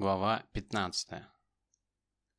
Глава 15.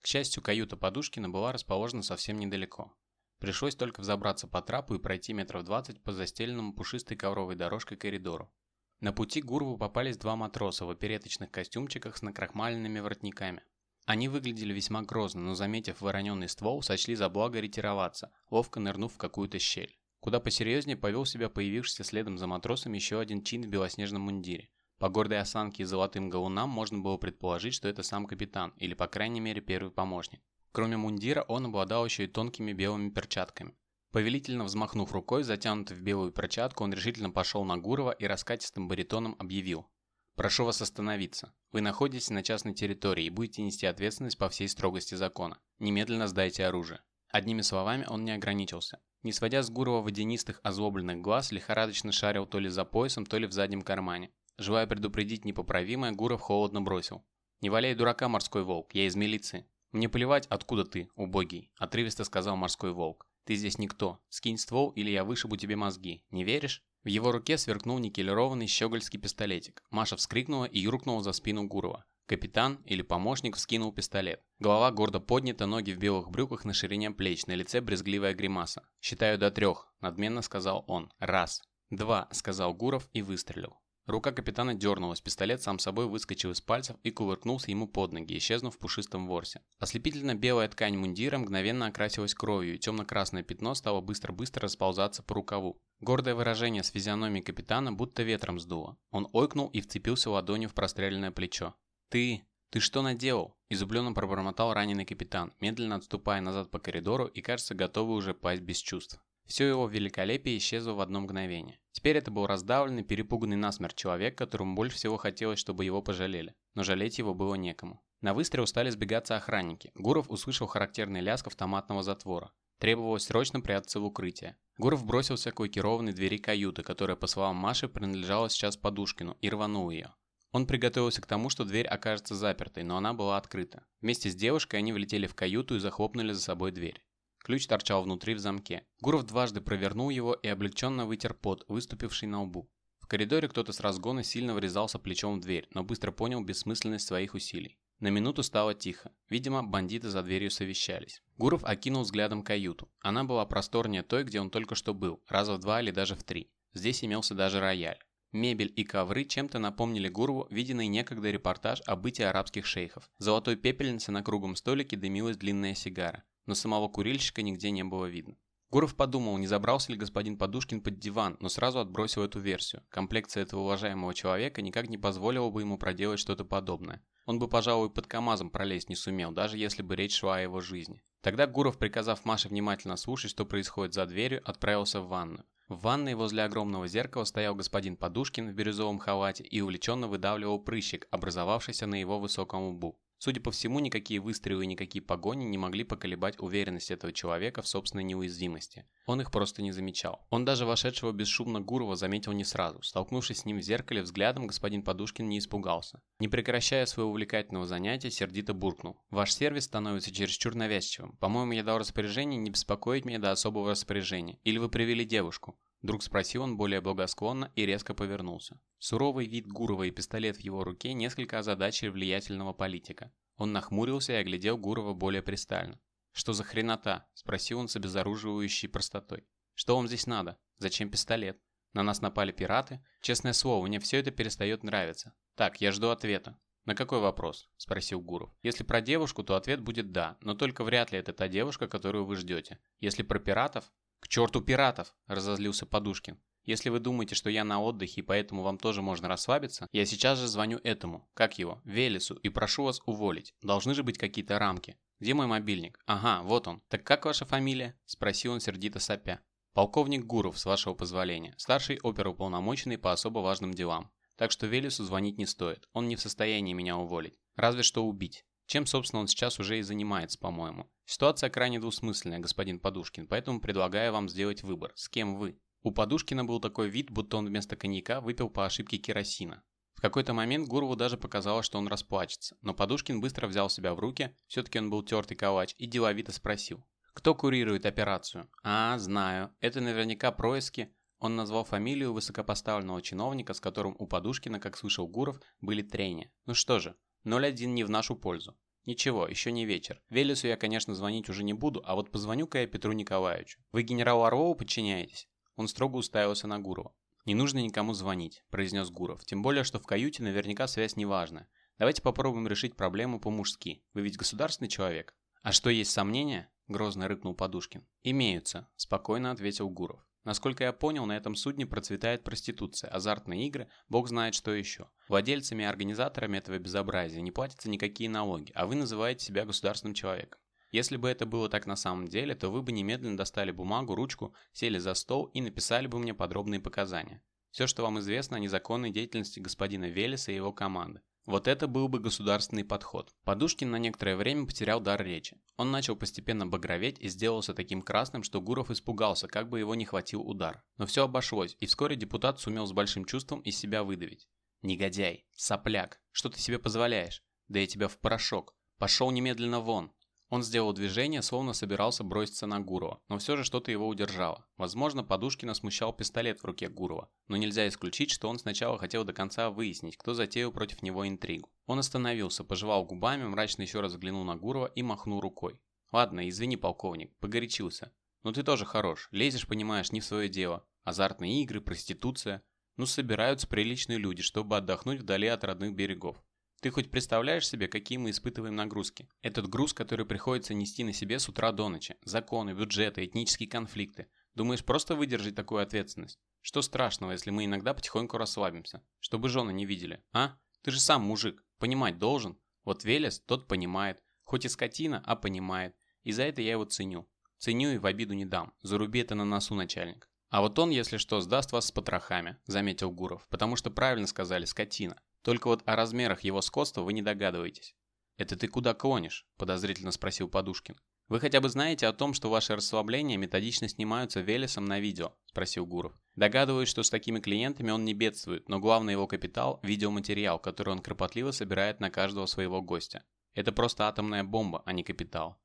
К счастью, каюта Подушкина была расположена совсем недалеко. Пришлось только взобраться по трапу и пройти метров 20 по застеленному пушистой ковровой дорожкой коридору. На пути Гурову попались два матроса в опереточных костюмчиках с накрахмаленными воротниками. Они выглядели весьма грозно, но заметив вороненный ствол, сочли за благо ретироваться, ловко нырнув в какую-то щель. Куда посерьезнее повел себя появившийся следом за матросом еще один чин в белоснежном мундире. По гордой осанке и золотым галунам можно было предположить, что это сам капитан, или по крайней мере первый помощник. Кроме мундира, он обладал еще и тонкими белыми перчатками. Повелительно взмахнув рукой, затянутой в белую перчатку, он решительно пошел на Гурова и раскатистым баритоном объявил. «Прошу вас остановиться. Вы находитесь на частной территории и будете нести ответственность по всей строгости закона. Немедленно сдайте оружие». Одними словами он не ограничился. Не сводя с Гурова водянистых озлобленных глаз, лихорадочно шарил то ли за поясом, то ли в заднем кармане. Желая предупредить непоправимое, Гуров холодно бросил. «Не валяй дурака, морской волк, я из милиции». «Мне плевать, откуда ты, убогий», – отрывисто сказал морской волк. «Ты здесь никто. Скинь ствол, или я вышибу тебе мозги. Не веришь?» В его руке сверкнул никелированный щегольский пистолетик. Маша вскрикнула и юркнула за спину Гурова. Капитан или помощник вскинул пистолет. Голова гордо поднята, ноги в белых брюках на ширине плеч, на лице брезгливая гримаса. «Считаю до трех», – надменно сказал он. «Раз». «Два», – сказал Гуров и выстрелил. Рука капитана дернулась, пистолет сам собой выскочил из пальцев и кувыркнулся ему под ноги, исчезнув в пушистом ворсе. Ослепительно белая ткань мундира мгновенно окрасилась кровью, и темно-красное пятно стало быстро-быстро расползаться по рукаву. Гордое выражение с физиономией капитана будто ветром сдуло. Он ойкнул и вцепился ладонью в простреленное плечо. «Ты... ты что наделал?» – изумленно пробормотал раненый капитан, медленно отступая назад по коридору и, кажется, готовый уже пасть без чувств. Все его великолепие исчезло в одно мгновение. Теперь это был раздавленный, перепуганный насмерть человек, которому больше всего хотелось, чтобы его пожалели. Но жалеть его было некому. На выстрел стали сбегаться охранники. Гуров услышал характерный лязг автоматного затвора. Требовалось срочно прятаться в укрытие. Гуров бросился к лакированной двери каюты, которая, по словам Маши, принадлежала сейчас Подушкину, и рванул ее. Он приготовился к тому, что дверь окажется запертой, но она была открыта. Вместе с девушкой они влетели в каюту и захлопнули за собой дверь. Ключ торчал внутри в замке. Гуров дважды провернул его и облегченно вытер пот, выступивший на лбу. В коридоре кто-то с разгона сильно врезался плечом в дверь, но быстро понял бессмысленность своих усилий. На минуту стало тихо. Видимо, бандиты за дверью совещались. Гуров окинул взглядом каюту. Она была просторнее той, где он только что был, раза в два или даже в три. Здесь имелся даже рояль. Мебель и ковры чем-то напомнили Гурову виденный некогда репортаж о бытии арабских шейхов. Золотой пепельнице на круглом столике дымилась длинная сигара но самого курильщика нигде не было видно. Гуров подумал, не забрался ли господин Подушкин под диван, но сразу отбросил эту версию. Комплекция этого уважаемого человека никак не позволила бы ему проделать что-то подобное. Он бы, пожалуй, под КамАЗом пролезть не сумел, даже если бы речь шла о его жизни. Тогда Гуров, приказав Маше внимательно слушать, что происходит за дверью, отправился в ванную. В ванной возле огромного зеркала стоял господин Подушкин в бирюзовом халате и увлеченно выдавливал прыщик, образовавшийся на его высоком лбу. Судя по всему, никакие выстрелы и никакие погони не могли поколебать уверенность этого человека в собственной неуязвимости. Он их просто не замечал. Он даже вошедшего бесшумно Гурова заметил не сразу. Столкнувшись с ним в зеркале взглядом, господин Подушкин не испугался. Не прекращая своего увлекательного занятия, сердито буркнул. «Ваш сервис становится чересчур навязчивым. По-моему, я дал распоряжение не беспокоить меня до особого распоряжения. Или вы привели девушку?» Вдруг спросил он более благосклонно и резко повернулся. Суровый вид Гурова и пистолет в его руке несколько озадачили влиятельного политика. Он нахмурился и оглядел Гурова более пристально. «Что за хренота?» – спросил он с обезоруживающей простотой. «Что вам здесь надо? Зачем пистолет? На нас напали пираты? Честное слово, мне все это перестает нравиться. Так, я жду ответа». «На какой вопрос?» – спросил Гуров. «Если про девушку, то ответ будет «да», но только вряд ли это та девушка, которую вы ждете. Если про пиратов, «К черту пиратов!» – разозлился Подушкин. «Если вы думаете, что я на отдыхе и поэтому вам тоже можно расслабиться, я сейчас же звоню этому, как его, Велесу, и прошу вас уволить. Должны же быть какие-то рамки. Где мой мобильник? Ага, вот он. Так как ваша фамилия?» – спросил он сердито сопя. «Полковник Гуров, с вашего позволения. Старший оперуполномоченный по особо важным делам. Так что Велесу звонить не стоит. Он не в состоянии меня уволить. Разве что убить. Чем, собственно, он сейчас уже и занимается, по-моему. Ситуация крайне двусмысленная, господин Подушкин, поэтому предлагаю вам сделать выбор. С кем вы? У Подушкина был такой вид, будто он вместо коньяка выпил по ошибке керосина. В какой-то момент Гурову даже показалось, что он расплачется, но Подушкин быстро взял себя в руки, все-таки он был тертый калач, и деловито спросил. «Кто курирует операцию?» «А, знаю. Это наверняка происки». Он назвал фамилию высокопоставленного чиновника, с которым у Подушкина, как слышал Гуров, были трения. «Ну что же, 0-1 не в нашу пользу. Ничего, еще не вечер. Велесу я, конечно, звонить уже не буду, а вот позвоню-ка я Петру Николаевичу. Вы генералу Орлову подчиняетесь? Он строго уставился на Гурова. «Не нужно никому звонить», – произнес Гуров. «Тем более, что в каюте наверняка связь неважная. Давайте попробуем решить проблему по-мужски. Вы ведь государственный человек». «А что, есть сомнения?» – грозно рыкнул Подушкин. «Имеются», – спокойно ответил Гуров. Насколько я понял, на этом судне процветает проституция, азартные игры, бог знает что еще. Владельцами и организаторами этого безобразия не платятся никакие налоги, а вы называете себя государственным человеком. Если бы это было так на самом деле, то вы бы немедленно достали бумагу, ручку, сели за стол и написали бы мне подробные показания. Все, что вам известно о незаконной деятельности господина Велеса и его команды. Вот это был бы государственный подход. Подушкин на некоторое время потерял дар речи. Он начал постепенно багроветь и сделался таким красным, что Гуров испугался, как бы его не хватил удар. Но все обошлось, и вскоре депутат сумел с большим чувством из себя выдавить. «Негодяй! Сопляк! Что ты себе позволяешь? Да я тебя в порошок! Пошел немедленно вон!» Он сделал движение, словно собирался броситься на Гурова, но все же что-то его удержало. Возможно, Подушкина смущал пистолет в руке Гурова, но нельзя исключить, что он сначала хотел до конца выяснить, кто затеял против него интригу. Он остановился, пожевал губами, мрачно еще раз взглянул на Гурова и махнул рукой. «Ладно, извини, полковник, погорячился. Но ты тоже хорош, лезешь, понимаешь, не в свое дело. Азартные игры, проституция. Ну, собираются приличные люди, чтобы отдохнуть вдали от родных берегов. Ты хоть представляешь себе, какие мы испытываем нагрузки? Этот груз, который приходится нести на себе с утра до ночи. Законы, бюджеты, этнические конфликты. Думаешь, просто выдержать такую ответственность? Что страшного, если мы иногда потихоньку расслабимся? Чтобы жены не видели, а? Ты же сам мужик, понимать должен. Вот Велес, тот понимает. Хоть и скотина, а понимает. И за это я его ценю. Ценю и в обиду не дам. Заруби это на носу, начальник. А вот он, если что, сдаст вас с потрохами, заметил Гуров. Потому что правильно сказали, скотина. Только вот о размерах его скотства вы не догадываетесь. «Это ты куда клонишь?» – подозрительно спросил Подушкин. «Вы хотя бы знаете о том, что ваши расслабления методично снимаются Велесом на видео?» – спросил Гуров. Догадываюсь, что с такими клиентами он не бедствует, но главный его капитал – видеоматериал, который он кропотливо собирает на каждого своего гостя. Это просто атомная бомба, а не капитал.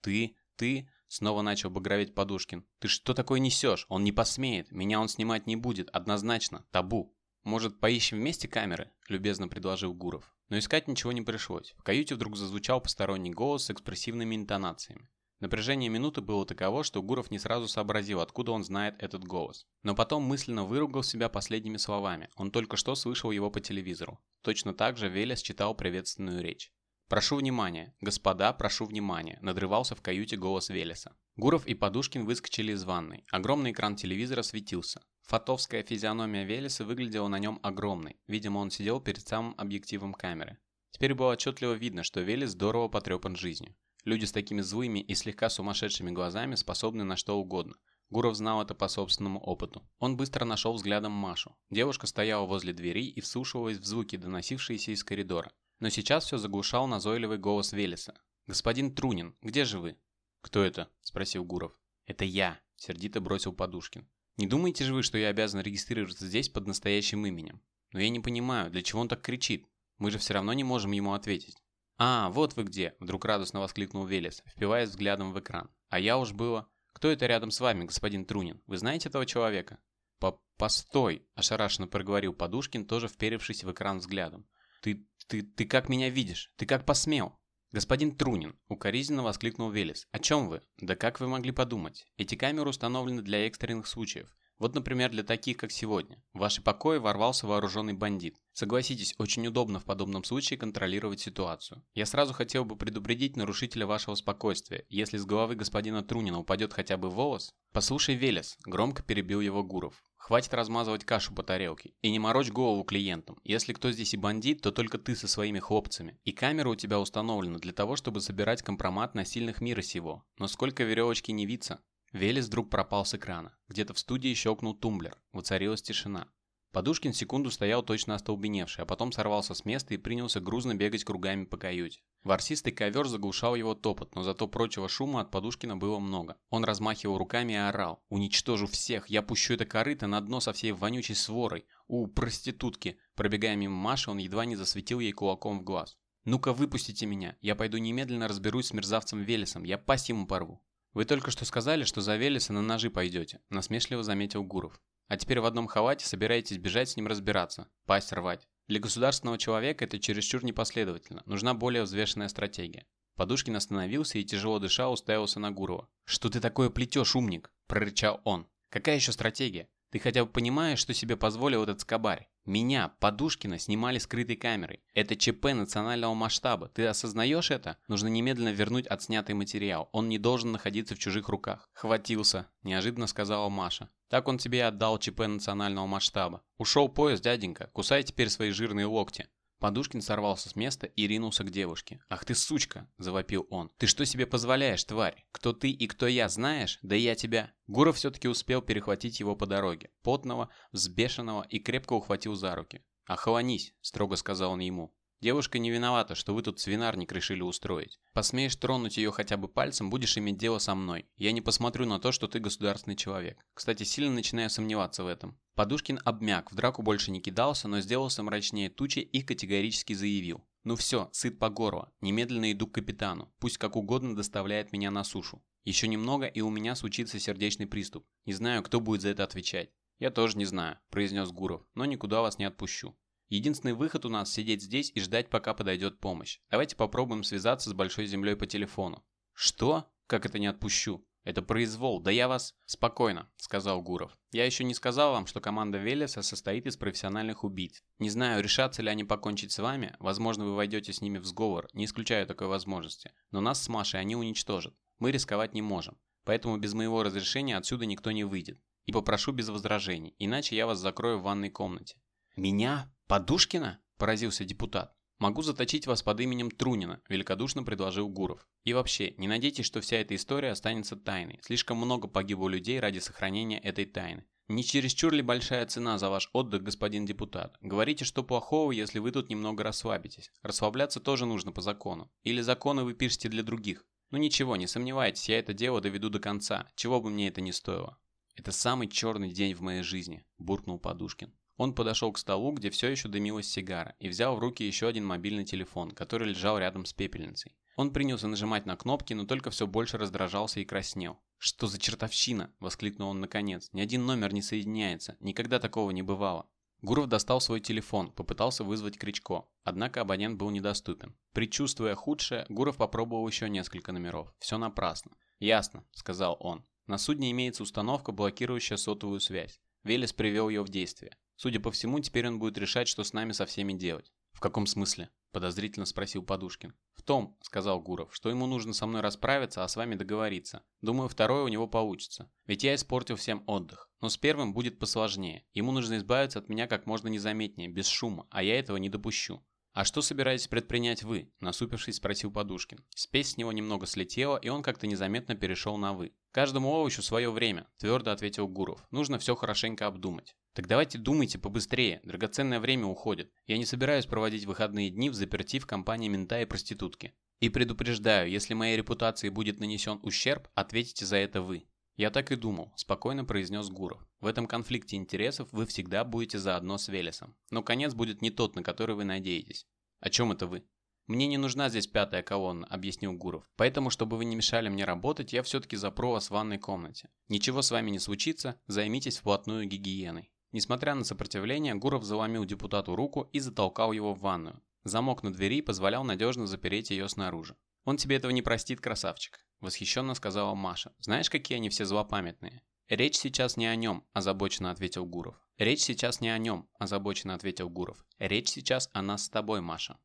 «Ты, ты...» – снова начал багроветь Подушкин. «Ты что такое несешь? Он не посмеет. Меня он снимать не будет. Однозначно. Табу». «Может, поищем вместе камеры?» – любезно предложил Гуров. Но искать ничего не пришлось. В каюте вдруг зазвучал посторонний голос с экспрессивными интонациями. Напряжение минуты было таково, что Гуров не сразу сообразил, откуда он знает этот голос. Но потом мысленно выругал себя последними словами. Он только что слышал его по телевизору. Точно так же Велес читал приветственную речь. «Прошу внимания, господа, прошу внимания», – надрывался в каюте голос Велеса. Гуров и Подушкин выскочили из ванной. Огромный экран телевизора светился. Фотовская физиономия Велеса выглядела на нем огромной. Видимо, он сидел перед самым объективом камеры. Теперь было отчетливо видно, что Велес здорово потрепан жизнью. Люди с такими злыми и слегка сумасшедшими глазами способны на что угодно. Гуров знал это по собственному опыту. Он быстро нашел взглядом Машу. Девушка стояла возле двери и вслушивалась в звуки, доносившиеся из коридора. Но сейчас все заглушал назойливый голос Велеса. «Господин Трунин, где же вы?» «Кто это?» – спросил Гуров. «Это я», – сердито бросил Подушкин. Не думаете же вы, что я обязан регистрироваться здесь под настоящим именем? Но я не понимаю, для чего он так кричит? Мы же все равно не можем ему ответить. «А, вот вы где!» – вдруг радостно воскликнул Велес, впиваясь взглядом в экран. «А я уж было...» «Кто это рядом с вами, господин Трунин? Вы знаете этого человека?» По «Постой!» – ошарашенно проговорил Подушкин, тоже вперевшись в экран взглядом. «Ты... ты... ты как меня видишь? Ты как посмел?» «Господин Трунин!» – укоризненно воскликнул Велес. «О чем вы? Да как вы могли подумать? Эти камеры установлены для экстренных случаев. Вот, например, для таких, как сегодня. В ваши покои ворвался вооруженный бандит. Согласитесь, очень удобно в подобном случае контролировать ситуацию. Я сразу хотел бы предупредить нарушителя вашего спокойствия. Если с головы господина Трунина упадет хотя бы волос... Послушай, Велес, громко перебил его Гуров. Хватит размазывать кашу по тарелке. И не морочь голову клиентам. Если кто здесь и бандит, то только ты со своими хлопцами. И камера у тебя установлена для того, чтобы собирать компромат на сильных мира сего. Но сколько веревочки не виться. Велес вдруг пропал с экрана. Где-то в студии щелкнул тумблер. Воцарилась тишина. Подушкин секунду стоял точно остолбеневший, а потом сорвался с места и принялся грузно бегать кругами по каюте. Ворсистый ковер заглушал его топот, но зато прочего шума от Подушкина было много. Он размахивал руками и орал. «Уничтожу всех! Я пущу это корыто на дно со всей вонючей сворой! У, проститутки!» Пробегая мимо Маши, он едва не засветил ей кулаком в глаз. «Ну-ка выпустите меня! Я пойду немедленно разберусь с мерзавцем Велесом, я пасть ему порву!» «Вы только что сказали, что за Велеса на ножи пойдете», – насмешливо заметил Гуров. А теперь в одном халате собираетесь бежать с ним разбираться, пасть рвать. Для государственного человека это чересчур непоследовательно, нужна более взвешенная стратегия. Подушкин остановился и, тяжело дыша, уставился на Гурова. «Что ты такое плетешь, умник?» – прорычал он. «Какая еще стратегия? Ты хотя бы понимаешь, что себе позволил этот скобарь? Меня, Подушкина, снимали скрытой камерой. Это ЧП национального масштаба. Ты осознаешь это? Нужно немедленно вернуть отснятый материал. Он не должен находиться в чужих руках. Хватился, неожиданно сказала Маша. Так он тебе отдал ЧП национального масштаба. Ушел поезд, дяденька. Кусай теперь свои жирные локти. Подушкин сорвался с места и ринулся к девушке. «Ах ты сучка!» – завопил он. «Ты что себе позволяешь, тварь? Кто ты и кто я, знаешь? Да я тебя!» Гуров все-таки успел перехватить его по дороге, потного, взбешенного и крепко ухватил за руки. «Охолонись!» – строго сказал он ему. Девушка не виновата, что вы тут свинарник решили устроить. Посмеешь тронуть ее хотя бы пальцем, будешь иметь дело со мной. Я не посмотрю на то, что ты государственный человек. Кстати, сильно начинаю сомневаться в этом. Подушкин обмяк, в драку больше не кидался, но сделался мрачнее тучи и категорически заявил. «Ну все, сыт по горло. Немедленно иду к капитану. Пусть как угодно доставляет меня на сушу. Еще немного, и у меня случится сердечный приступ. Не знаю, кто будет за это отвечать». «Я тоже не знаю», – произнес Гуров, – «но никуда вас не отпущу». Единственный выход у нас сидеть здесь и ждать, пока подойдет помощь. Давайте попробуем связаться с Большой Землей по телефону. Что? Как это не отпущу? Это произвол, да я вас... Спокойно, сказал Гуров. Я еще не сказал вам, что команда Велеса состоит из профессиональных убийц. Не знаю, решатся ли они покончить с вами, возможно, вы войдете с ними в сговор, не исключаю такой возможности. Но нас с Машей они уничтожат. Мы рисковать не можем. Поэтому без моего разрешения отсюда никто не выйдет. И попрошу без возражений, иначе я вас закрою в ванной комнате. «Меня? Подушкина?» – поразился депутат. «Могу заточить вас под именем Трунина», – великодушно предложил Гуров. «И вообще, не надейтесь, что вся эта история останется тайной. Слишком много погибло людей ради сохранения этой тайны. Не чересчур ли большая цена за ваш отдых, господин депутат? Говорите, что плохого, если вы тут немного расслабитесь. Расслабляться тоже нужно по закону. Или законы вы пишете для других. Ну ничего, не сомневайтесь, я это дело доведу до конца, чего бы мне это ни стоило. Это самый черный день в моей жизни, буркнул Подушкин. Он подошел к столу, где все еще дымилась сигара, и взял в руки еще один мобильный телефон, который лежал рядом с пепельницей. Он принялся нажимать на кнопки, но только все больше раздражался и краснел. «Что за чертовщина?» – воскликнул он наконец. «Ни один номер не соединяется. Никогда такого не бывало». Гуров достал свой телефон, попытался вызвать Кричко, однако абонент был недоступен. Предчувствуя худшее, Гуров попробовал еще несколько номеров. Все напрасно. «Ясно», – сказал он. «На судне имеется установка, блокирующая сотовую связь. Велес привел ее в действие. Судя по всему, теперь он будет решать, что с нами со всеми делать. В каком смысле? Подозрительно спросил Подушкин. В том, сказал Гуров, что ему нужно со мной расправиться, а с вами договориться. Думаю, второе у него получится. Ведь я испортил всем отдых. Но с первым будет посложнее. Ему нужно избавиться от меня как можно незаметнее, без шума, а я этого не допущу. «А что собираетесь предпринять вы?» – насупившись, спросил Подушкин. Спесь с него немного слетела, и он как-то незаметно перешел на «вы». «Каждому овощу свое время», – твердо ответил Гуров. «Нужно все хорошенько обдумать». «Так давайте думайте побыстрее, драгоценное время уходит. Я не собираюсь проводить выходные дни в заперти в компании мента и проститутки. И предупреждаю, если моей репутации будет нанесен ущерб, ответите за это вы». «Я так и думал», – спокойно произнес Гуров. «В этом конфликте интересов вы всегда будете заодно с Велесом. Но конец будет не тот, на который вы надеетесь». «О чем это вы?» «Мне не нужна здесь пятая колонна», – объяснил Гуров. «Поэтому, чтобы вы не мешали мне работать, я все-таки запру вас в ванной комнате. Ничего с вами не случится, займитесь вплотную гигиеной». Несмотря на сопротивление, Гуров заломил депутату руку и затолкал его в ванную. Замок на двери позволял надежно запереть ее снаружи. «Он тебе этого не простит, красавчик», – восхищенно сказала Маша. «Знаешь, какие они все злопамятные?» «Речь сейчас не о нем», – озабоченно ответил Гуров. «Речь сейчас не о нем», – озабоченно ответил Гуров. «Речь сейчас о нас с тобой, Маша».